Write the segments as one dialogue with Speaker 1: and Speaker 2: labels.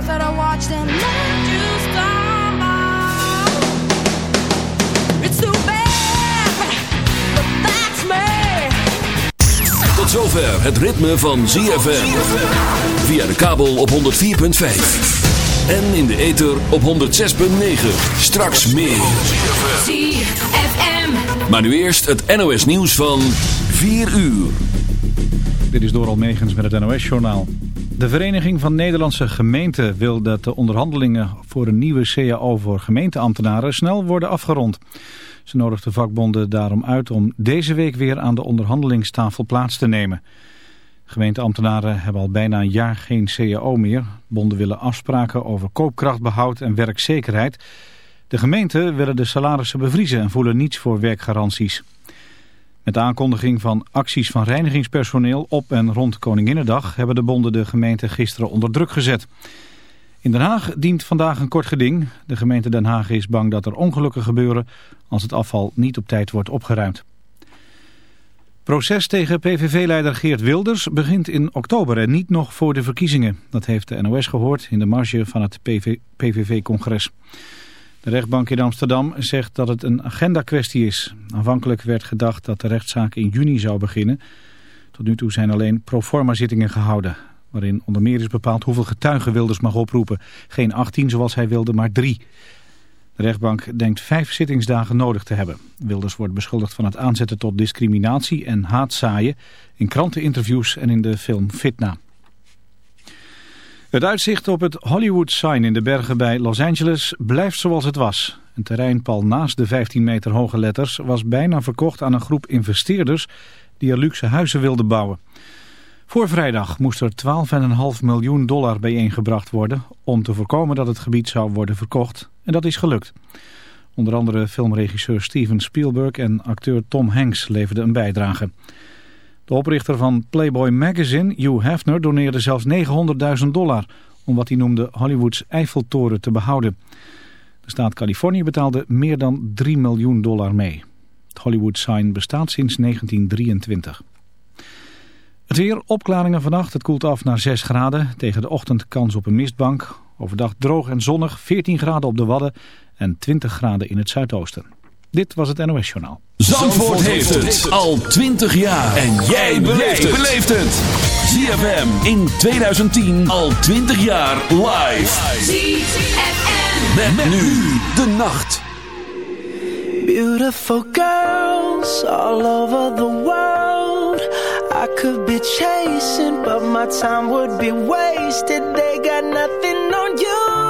Speaker 1: Times that I watched and let you stumble. It's too bad, but that's me.
Speaker 2: Tot zover het ritme van ZFM. Via de kabel op 104.5. En in de ether op 106.9. Straks meer.
Speaker 3: ZFM.
Speaker 2: Maar nu eerst het NOS nieuws van 4 uur.
Speaker 4: Dit is Doral Megens met het NOS-journaal. De Vereniging van Nederlandse Gemeenten wil dat de onderhandelingen voor een nieuwe CAO voor gemeenteambtenaren snel worden afgerond. Ze nodigt de vakbonden daarom uit om deze week weer aan de onderhandelingstafel plaats te nemen. Gemeenteambtenaren hebben al bijna een jaar geen CAO meer. Bonden willen afspraken over koopkrachtbehoud en werkzekerheid. De gemeenten willen de salarissen bevriezen en voelen niets voor werkgaranties. Met de aankondiging van acties van reinigingspersoneel op en rond Koninginnedag hebben de bonden de gemeente gisteren onder druk gezet. In Den Haag dient vandaag een kort geding. De gemeente Den Haag is bang dat er ongelukken gebeuren als het afval niet op tijd wordt opgeruimd. Proces tegen PVV-leider Geert Wilders begint in oktober en niet nog voor de verkiezingen. Dat heeft de NOS gehoord in de marge van het PVV-congres. De rechtbank in Amsterdam zegt dat het een agenda-kwestie is. Aanvankelijk werd gedacht dat de rechtszaak in juni zou beginnen. Tot nu toe zijn alleen proforma zittingen gehouden. Waarin onder meer is bepaald hoeveel getuigen Wilders mag oproepen. Geen 18 zoals hij wilde, maar drie. De rechtbank denkt vijf zittingsdagen nodig te hebben. Wilders wordt beschuldigd van het aanzetten tot discriminatie en haatzaaien... in kranteninterviews en in de film Fitna. Het uitzicht op het Hollywood Sign in de bergen bij Los Angeles blijft zoals het was. Een terrein pal naast de 15 meter hoge letters was bijna verkocht aan een groep investeerders die er luxe huizen wilden bouwen. Voor vrijdag moest er 12,5 miljoen dollar bijeengebracht worden om te voorkomen dat het gebied zou worden verkocht. En dat is gelukt. Onder andere filmregisseur Steven Spielberg en acteur Tom Hanks leverden een bijdrage. De oprichter van Playboy Magazine, Hugh Hefner, doneerde zelfs 900.000 dollar om wat hij noemde Hollywoods Eiffeltoren te behouden. De staat Californië betaalde meer dan 3 miljoen dollar mee. Het Hollywood Sign bestaat sinds 1923. Het weer, opklaringen vannacht. Het koelt af naar 6 graden. Tegen de ochtend kans op een mistbank. Overdag droog en zonnig. 14 graden op de Wadden en 20 graden in het zuidoosten. Dit was het NOS Journaal.
Speaker 2: Zandvoort, heeft het al 20 jaar. En jij beleeft het. ZFM in 2010 al 20 jaar live.
Speaker 3: ZFM.
Speaker 2: Met, met nu de nacht.
Speaker 5: Beautiful girls all over the world. I could be chasing, but my time would be wasted. They got nothing on you,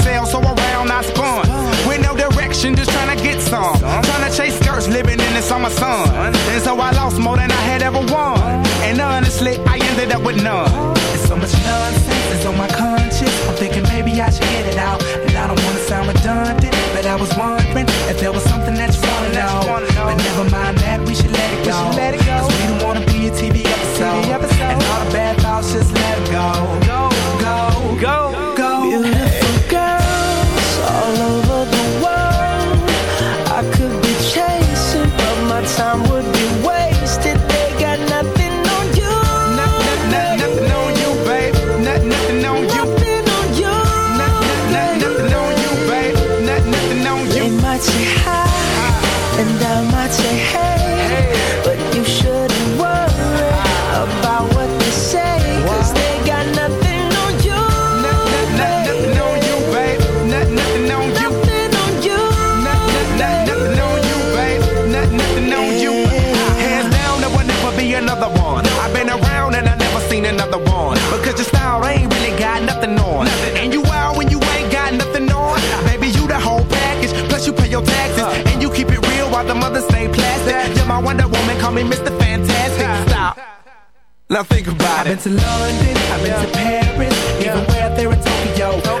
Speaker 6: the summer sun. And so I lost more than I had ever won. And honestly, I ended up with none. It's so much nonsense is on my conscience. I'm thinking maybe I should get it out. And I don't wanna sound redundant, but I was wondering if there was something that you wanna know. But never mind
Speaker 5: Now think about
Speaker 6: I've it. I've been to London, I've been yeah. to Paris, yeah. even where there in Tokyo.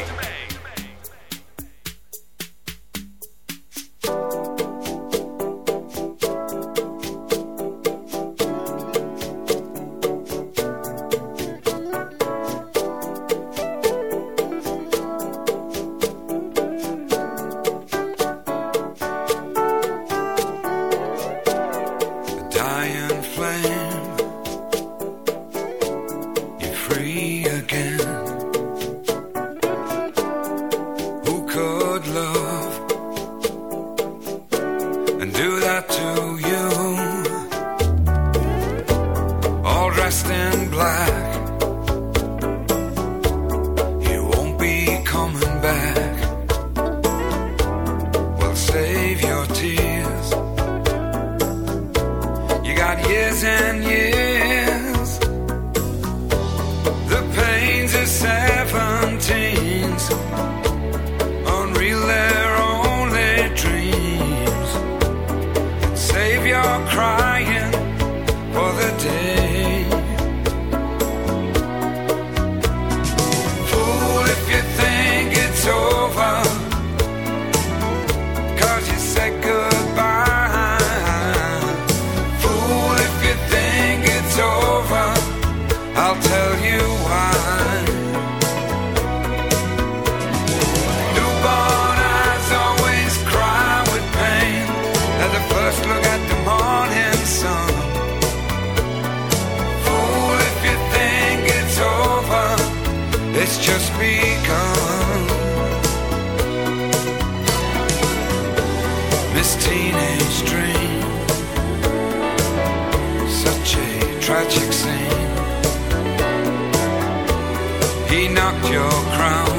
Speaker 7: it's just begun. This teenage dream, such a tragic scene. He knocked your crown.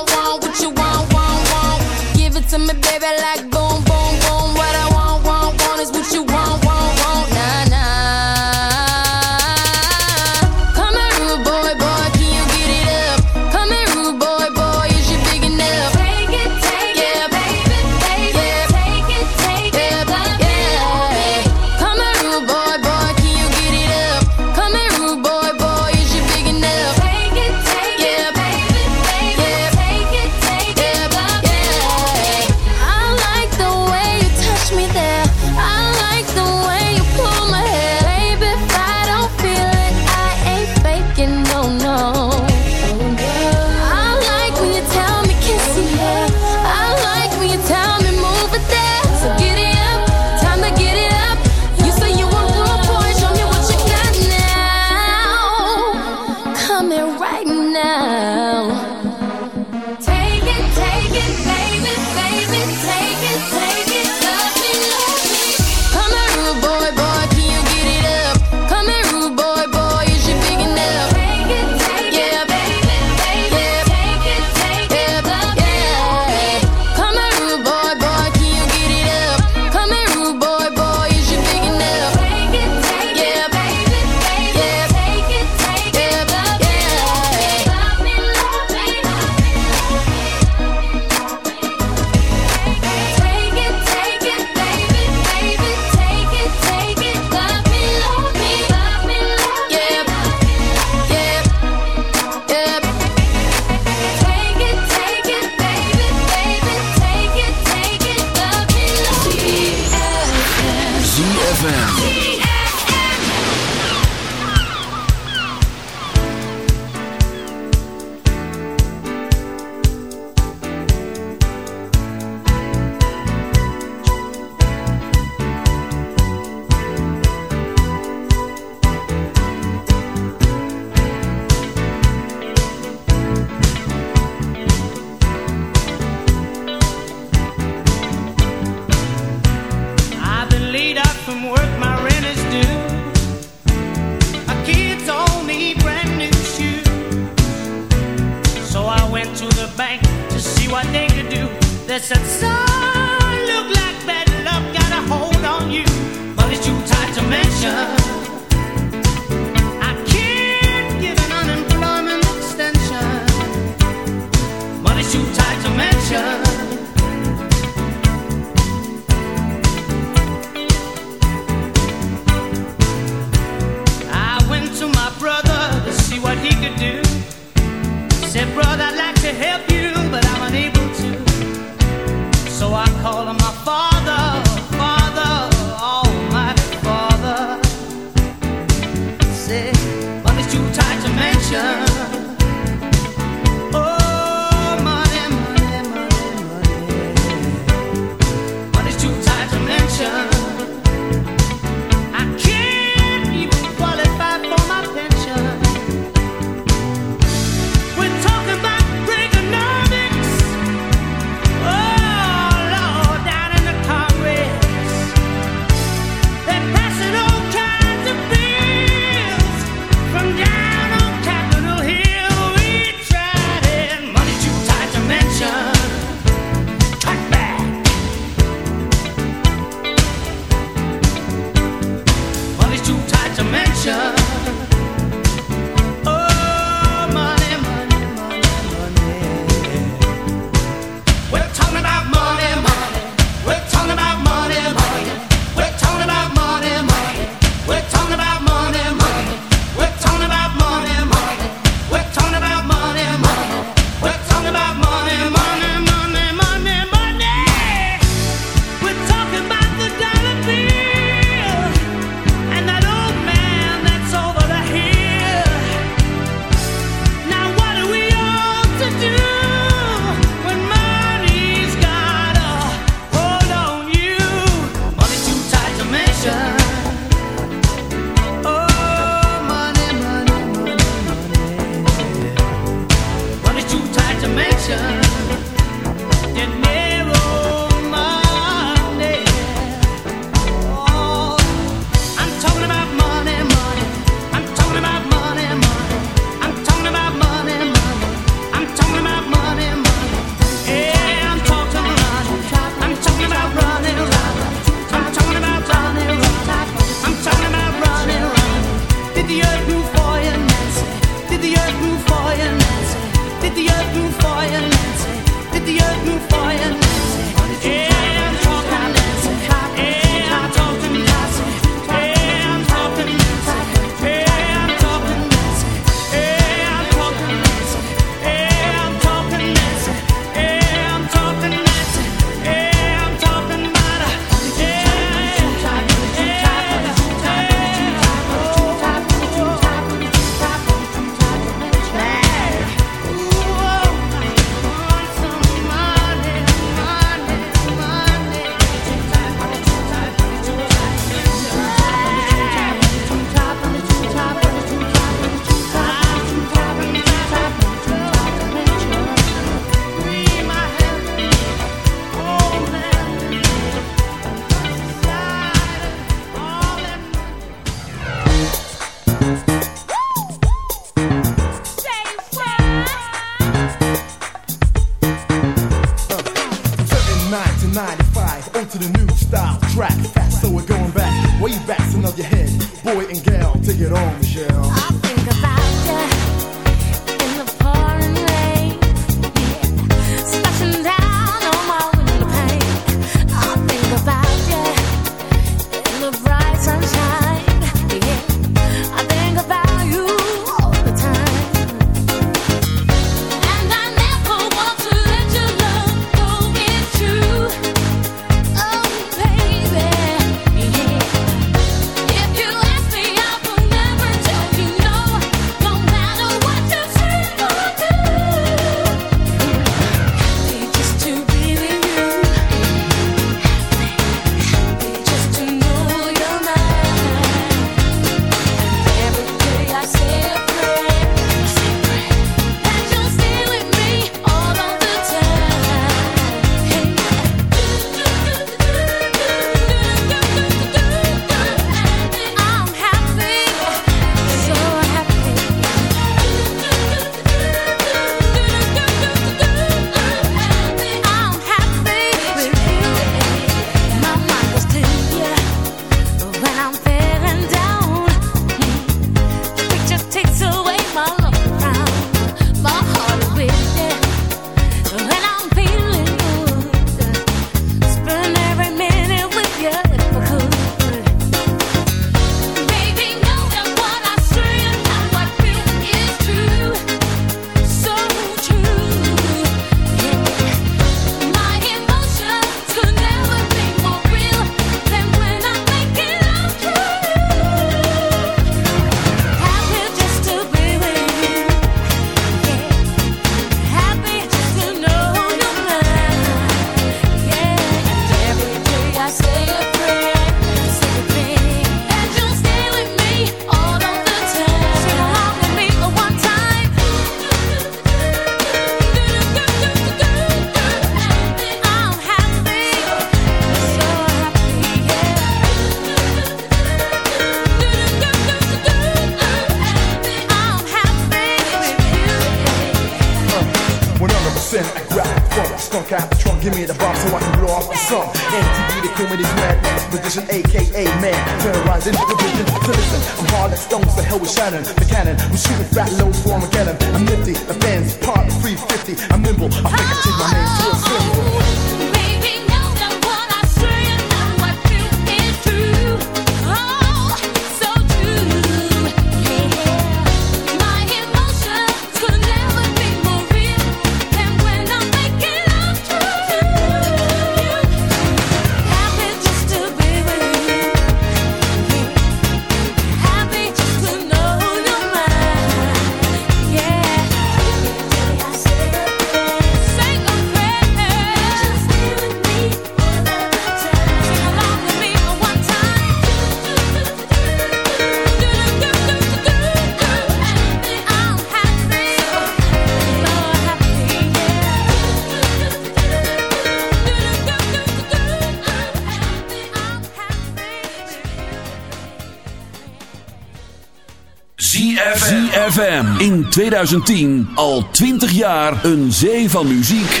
Speaker 2: 2010 al 20 jaar een zee van muziek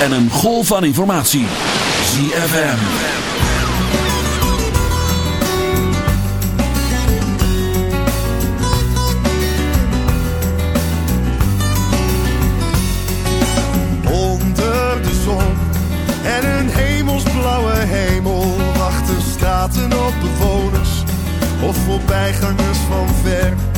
Speaker 2: en een golf van informatie. ZFM.
Speaker 8: Onder de zon en een hemelsblauwe hemel wachten straten op bewoners of voorbijgangers van ver.